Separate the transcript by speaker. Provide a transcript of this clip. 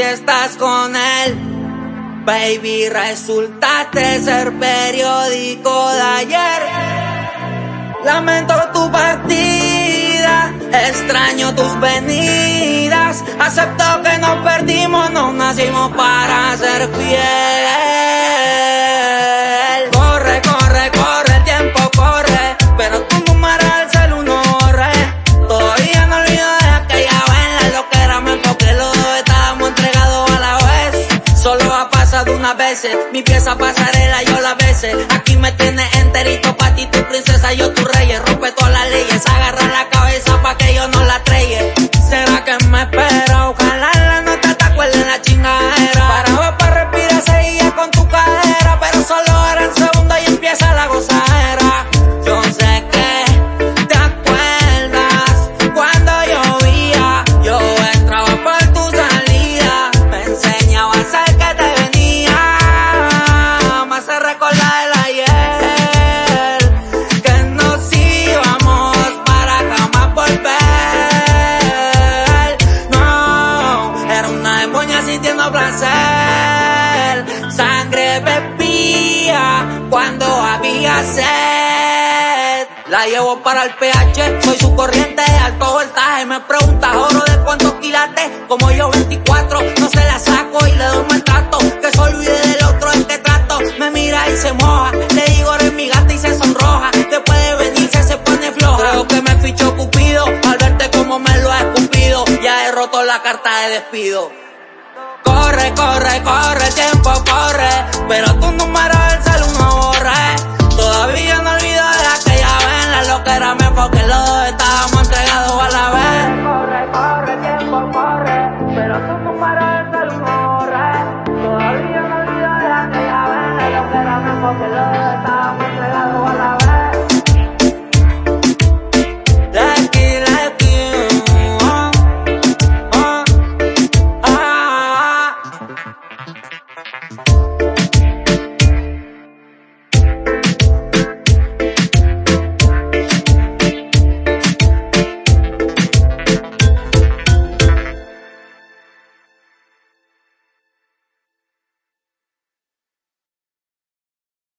Speaker 1: estás con él. Baby, resultaste ser periódico de ayer. Lamento tu partida, extraño tus venidas. Acepto que nos perdimos, no nacimos para ser fieles.
Speaker 2: Unas veces. Mi pieza pasarela, yo la veces. Aquí me tienes enterito pa' ti, tu princesa, yo tu rey. Rompe todas las leyes, agarra la La
Speaker 1: llevo para el PH, soy su corriente de alto voltaje. Me pregunta oro de cuántos quilates, como yo 24, no se la saco y le doy maltrato. Que se olvide del otro que trato. Me mira y se moja, le digo eres mi gata y se sonroja. Después de venirse se pone floja. Creo que me fichó Cupido, al verte como me lo ha escupido. Ya he roto la carta de despido. Corre, corre, corre, tiempo corre, pero entérame porque los dos estábamos